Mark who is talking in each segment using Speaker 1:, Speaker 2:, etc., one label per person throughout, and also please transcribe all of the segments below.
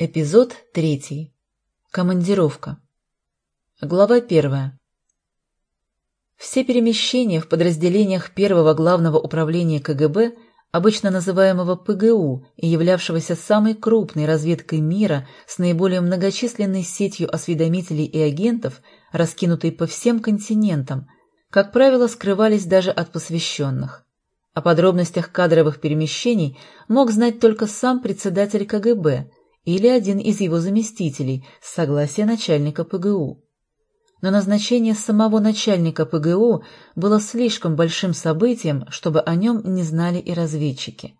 Speaker 1: Эпизод третий. Командировка. Глава первая. Все перемещения в подразделениях первого главного управления КГБ, обычно называемого ПГУ и являвшегося самой крупной разведкой мира с наиболее многочисленной сетью осведомителей и агентов, раскинутой по всем континентам, как правило, скрывались даже от посвященных. О подробностях кадровых перемещений мог знать только сам председатель КГБ – или один из его заместителей с согласия начальника ПГУ. Но назначение самого начальника ПГУ было слишком большим событием, чтобы о нем не знали и разведчики.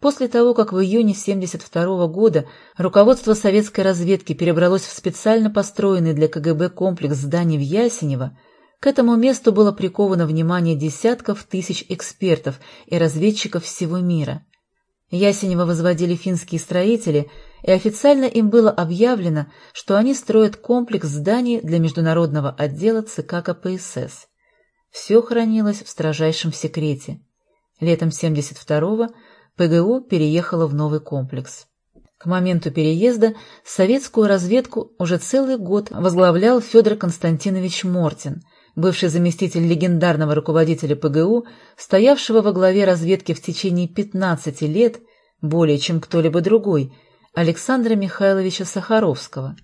Speaker 1: После того, как в июне 1972 года руководство советской разведки перебралось в специально построенный для КГБ комплекс зданий в Ясенево, к этому месту было приковано внимание десятков тысяч экспертов и разведчиков всего мира. Ясенево возводили финские строители – и официально им было объявлено, что они строят комплекс зданий для международного отдела ЦК КПСС. Все хранилось в строжайшем секрете. Летом 72-го ПГУ переехала в новый комплекс. К моменту переезда советскую разведку уже целый год возглавлял Федор Константинович Мортин, бывший заместитель легендарного руководителя ПГУ, стоявшего во главе разведки в течение 15 лет, более чем кто-либо другой – Александра Михайловича Сахаровского.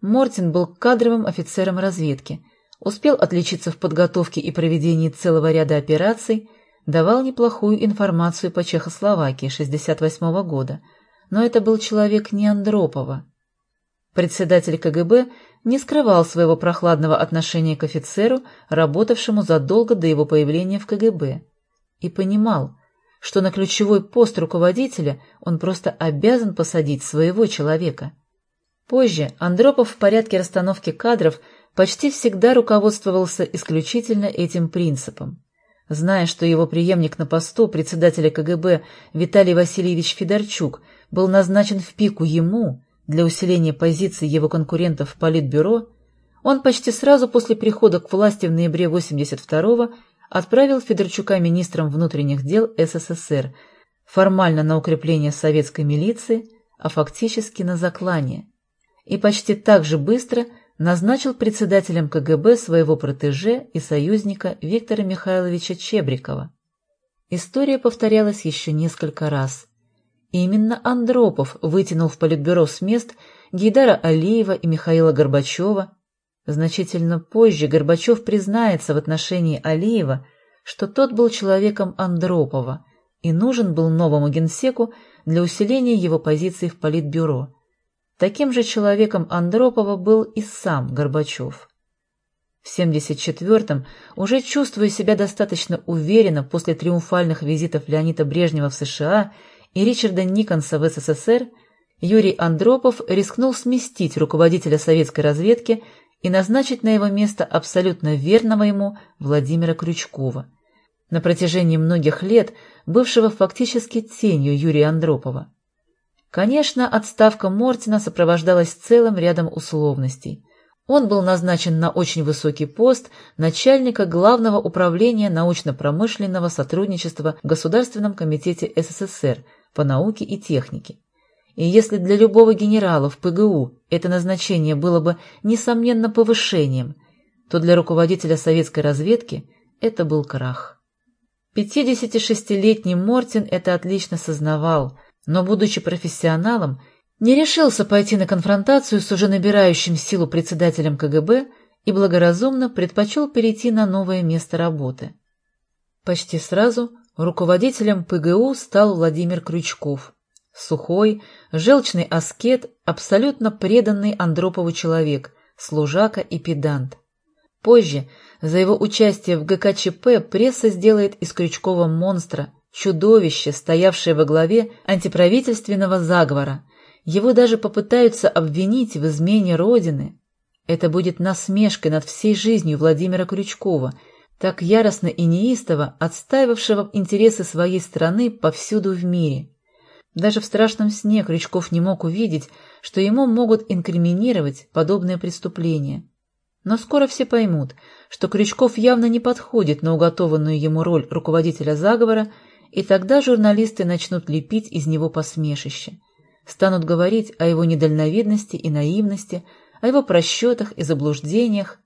Speaker 1: Мортин был кадровым офицером разведки, успел отличиться в подготовке и проведении целого ряда операций, давал неплохую информацию по Чехословакии 1968 года, но это был человек не Андропова. Председатель КГБ не скрывал своего прохладного отношения к офицеру, работавшему задолго до его появления в КГБ, и понимал, что на ключевой пост руководителя он просто обязан посадить своего человека. Позже Андропов в порядке расстановки кадров почти всегда руководствовался исключительно этим принципом. Зная, что его преемник на посту председателя КГБ Виталий Васильевич Федорчук был назначен в пику ему для усиления позиций его конкурентов в Политбюро, он почти сразу после прихода к власти в ноябре 82-го отправил Федорчука министром внутренних дел СССР, формально на укрепление советской милиции, а фактически на заклание. И почти так же быстро назначил председателем КГБ своего протеже и союзника Виктора Михайловича Чебрикова. История повторялась еще несколько раз. Именно Андропов вытянул в Политбюро с мест Гейдара Алиева и Михаила Горбачева, Значительно позже Горбачев признается в отношении Алиева, что тот был человеком Андропова и нужен был новому генсеку для усиления его позиций в Политбюро. Таким же человеком Андропова был и сам Горбачев. В 1974-м, уже чувствуя себя достаточно уверенно после триумфальных визитов Леонида Брежнева в США и Ричарда Никонса в СССР, Юрий Андропов рискнул сместить руководителя советской разведки и назначить на его место абсолютно верного ему Владимира Крючкова, на протяжении многих лет бывшего фактически тенью Юрия Андропова. Конечно, отставка Мортина сопровождалась целым рядом условностей. Он был назначен на очень высокий пост начальника Главного управления научно-промышленного сотрудничества в Государственном комитете СССР по науке и технике. И если для любого генерала в ПГУ это назначение было бы, несомненно, повышением, то для руководителя советской разведки это был крах. 56-летний Мортин это отлично сознавал, но, будучи профессионалом, не решился пойти на конфронтацию с уже набирающим силу председателем КГБ и благоразумно предпочел перейти на новое место работы. Почти сразу руководителем ПГУ стал Владимир Крючков – Сухой, желчный аскет, абсолютно преданный Андропову человек, служака и педант. Позже, за его участие в ГКЧП, пресса сделает из Крючкова монстра, чудовище, стоявшее во главе антиправительственного заговора. Его даже попытаются обвинить в измене Родины. Это будет насмешкой над всей жизнью Владимира Крючкова, так яростно и неистово отстаивавшего интересы своей страны повсюду в мире. Даже в страшном сне Крючков не мог увидеть, что ему могут инкриминировать подобное преступление. Но скоро все поймут, что Крючков явно не подходит на уготованную ему роль руководителя заговора, и тогда журналисты начнут лепить из него посмешище. станут говорить о его недальновидности и наивности, о его просчетах и заблуждениях.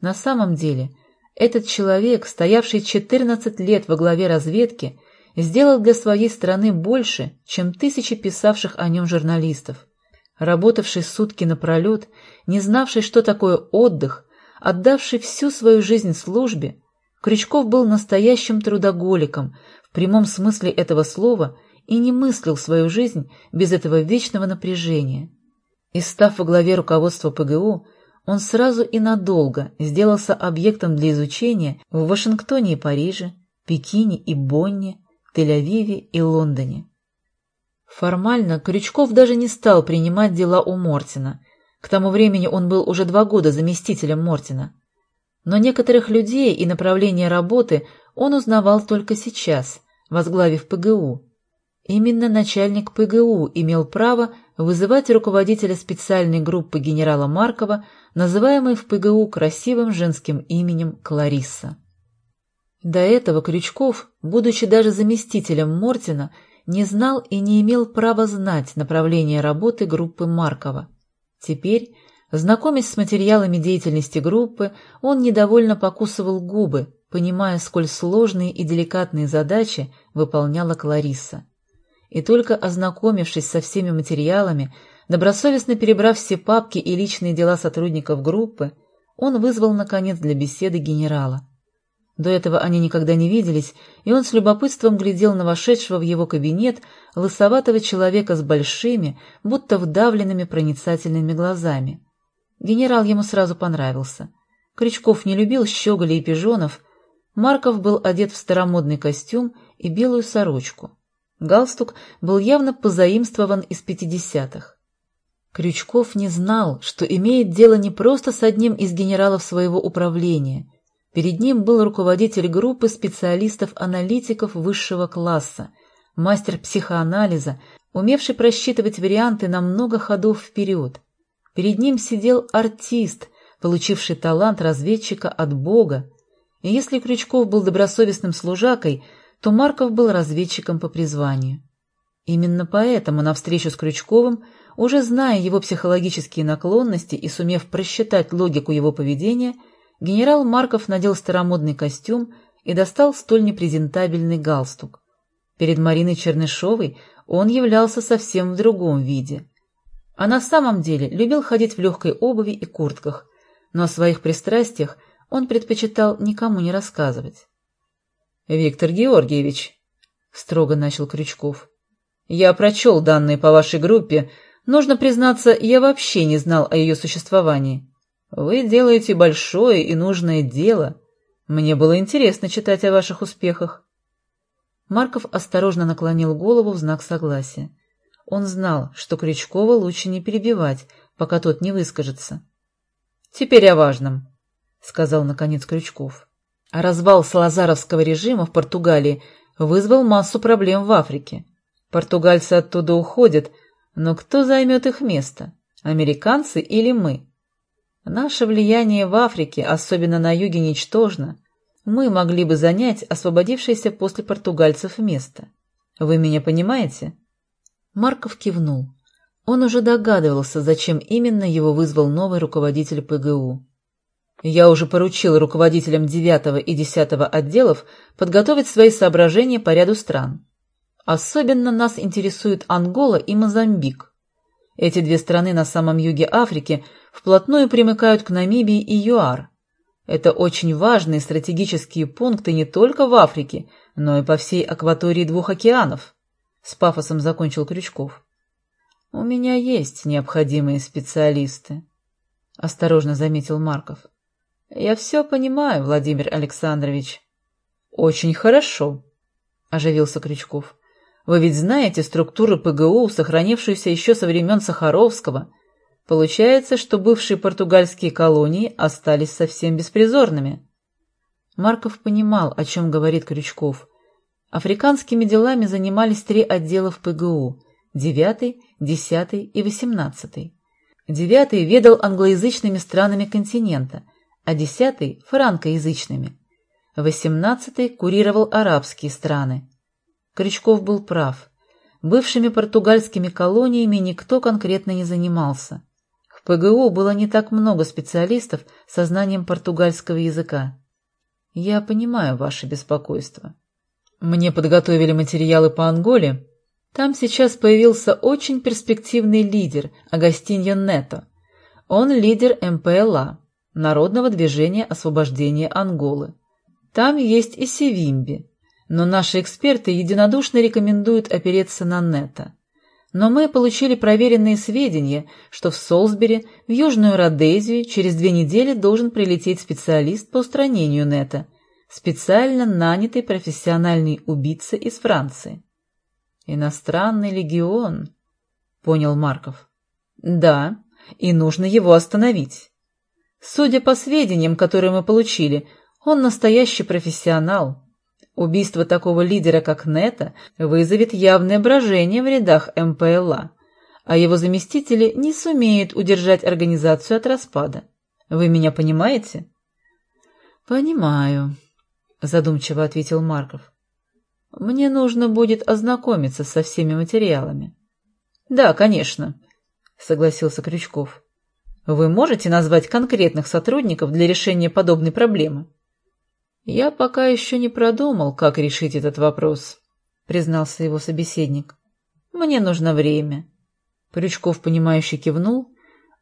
Speaker 1: На самом деле, этот человек, стоявший 14 лет во главе разведки, сделал для своей страны больше, чем тысячи писавших о нем журналистов. Работавший сутки напролет, не знавший, что такое отдых, отдавший всю свою жизнь службе, Крючков был настоящим трудоголиком в прямом смысле этого слова и не мыслил свою жизнь без этого вечного напряжения. И став во главе руководства ПГУ, он сразу и надолго сделался объектом для изучения в Вашингтоне и Париже, Пекине и Бонне, Тель-Авиве и Лондоне. Формально Крючков даже не стал принимать дела у Мортина. К тому времени он был уже два года заместителем Мортина. Но некоторых людей и направления работы он узнавал только сейчас, возглавив ПГУ. Именно начальник ПГУ имел право вызывать руководителя специальной группы генерала Маркова, называемой в ПГУ красивым женским именем Кларисса. До этого Крючков, будучи даже заместителем Мортина, не знал и не имел права знать направление работы группы Маркова. Теперь, знакомясь с материалами деятельности группы, он недовольно покусывал губы, понимая, сколь сложные и деликатные задачи выполняла Кларисса. И только ознакомившись со всеми материалами, добросовестно перебрав все папки и личные дела сотрудников группы, он вызвал, наконец, для беседы генерала. До этого они никогда не виделись, и он с любопытством глядел на вошедшего в его кабинет лысоватого человека с большими, будто вдавленными проницательными глазами. Генерал ему сразу понравился. Крючков не любил щеголей и пижонов. Марков был одет в старомодный костюм и белую сорочку. Галстук был явно позаимствован из пятидесятых. Крючков не знал, что имеет дело не просто с одним из генералов своего управления — Перед ним был руководитель группы специалистов-аналитиков высшего класса, мастер психоанализа, умевший просчитывать варианты на много ходов вперед. Перед ним сидел артист, получивший талант разведчика от Бога. И если Крючков был добросовестным служакой, то Марков был разведчиком по призванию. Именно поэтому на встречу с Крючковым, уже зная его психологические наклонности и сумев просчитать логику его поведения, генерал Марков надел старомодный костюм и достал столь непрезентабельный галстук. Перед Мариной Чернышовой он являлся совсем в другом виде. А на самом деле любил ходить в легкой обуви и куртках, но о своих пристрастиях он предпочитал никому не рассказывать. — Виктор Георгиевич, — строго начал Крючков, — я прочел данные по вашей группе. Нужно признаться, я вообще не знал о ее существовании. Вы делаете большое и нужное дело. Мне было интересно читать о ваших успехах. Марков осторожно наклонил голову в знак согласия. Он знал, что Крючкова лучше не перебивать, пока тот не выскажется. — Теперь о важном, — сказал наконец Крючков. Развал салазаровского режима в Португалии вызвал массу проблем в Африке. Португальцы оттуда уходят, но кто займет их место? Американцы или мы? Наше влияние в Африке, особенно на юге, ничтожно. Мы могли бы занять освободившееся после португальцев место. Вы меня понимаете?» Марков кивнул. Он уже догадывался, зачем именно его вызвал новый руководитель ПГУ. «Я уже поручил руководителям 9 и 10 отделов подготовить свои соображения по ряду стран. Особенно нас интересуют Ангола и Мозамбик. Эти две страны на самом юге Африки – вплотную примыкают к Намибии и ЮАР. Это очень важные стратегические пункты не только в Африке, но и по всей акватории двух океанов. С пафосом закончил Крючков. «У меня есть необходимые специалисты», — осторожно заметил Марков. «Я все понимаю, Владимир Александрович». «Очень хорошо», — оживился Крючков. «Вы ведь знаете структуру ПГУ, сохранившуюся еще со времен Сахаровского, Получается, что бывшие португальские колонии остались совсем беспризорными. Марков понимал, о чем говорит Крючков. Африканскими делами занимались три отдела в ПГУ – девятый, десятый и восемнадцатый. Девятый ведал англоязычными странами континента, а десятый – франкоязычными. Восемнадцатый курировал арабские страны. Крючков был прав. бывшими португальскими колониями никто конкретно не занимался. В ПГУ было не так много специалистов со знанием португальского языка. Я понимаю ваше беспокойство. Мне подготовили материалы по Анголе. Там сейчас появился очень перспективный лидер Агастиньо Нето. Он лидер МПЛА, Народного движения освобождения Анголы. Там есть и Севимби, но наши эксперты единодушно рекомендуют опереться на Нето. Но мы получили проверенные сведения, что в Солсбери, в Южную Родезию, через две недели должен прилететь специалист по устранению Нета, специально нанятый профессиональный убийца из Франции. «Иностранный легион», — понял Марков. «Да, и нужно его остановить. Судя по сведениям, которые мы получили, он настоящий профессионал. Убийство такого лидера, как Нета, вызовет явное брожение в рядах МПЛА, а его заместители не сумеют удержать организацию от распада. Вы меня понимаете? «Понимаю», — задумчиво ответил Марков. «Мне нужно будет ознакомиться со всеми материалами». «Да, конечно», — согласился Крючков. «Вы можете назвать конкретных сотрудников для решения подобной проблемы?» «Я пока еще не продумал, как решить этот вопрос», — признался его собеседник. «Мне нужно время». Крючков, понимающе кивнул.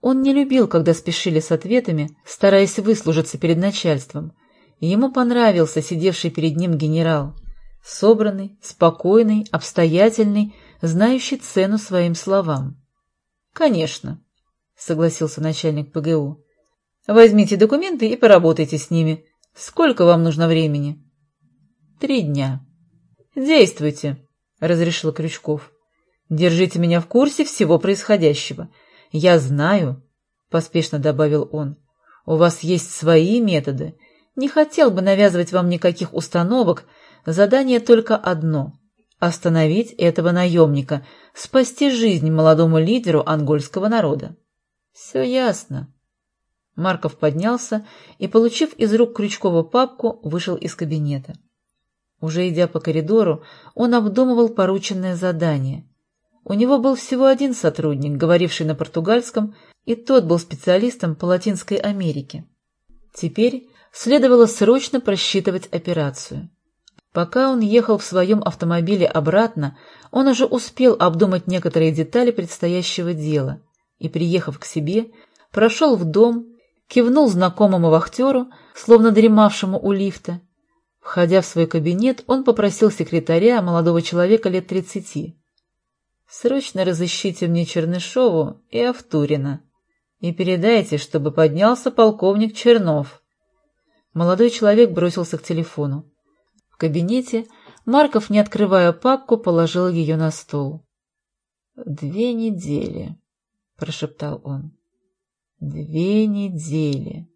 Speaker 1: Он не любил, когда спешили с ответами, стараясь выслужиться перед начальством. Ему понравился сидевший перед ним генерал. Собранный, спокойный, обстоятельный, знающий цену своим словам. «Конечно», — согласился начальник ПГУ. «Возьмите документы и поработайте с ними. Сколько вам нужно времени? Три дня. Действуйте, разрешил Крючков. Держите меня в курсе всего происходящего. Я знаю, поспешно добавил он. У вас есть свои методы. Не хотел бы навязывать вам никаких установок. Задание только одно — остановить этого наемника, спасти жизнь молодому лидеру ангольского народа. Все ясно. Марков поднялся и, получив из рук Крючкова папку, вышел из кабинета. Уже идя по коридору, он обдумывал порученное задание. У него был всего один сотрудник, говоривший на португальском, и тот был специалистом по Латинской Америке. Теперь следовало срочно просчитывать операцию. Пока он ехал в своем автомобиле обратно, он уже успел обдумать некоторые детали предстоящего дела и, приехав к себе, прошел в дом, кивнул знакомому вахтеру, словно дремавшему у лифта. Входя в свой кабинет, он попросил секретаря, молодого человека лет тридцати. «Срочно разыщите мне Чернышову и Автурина и передайте, чтобы поднялся полковник Чернов». Молодой человек бросился к телефону. В кабинете Марков, не открывая папку, положил ее на стол. «Две недели», — прошептал он. Две недели.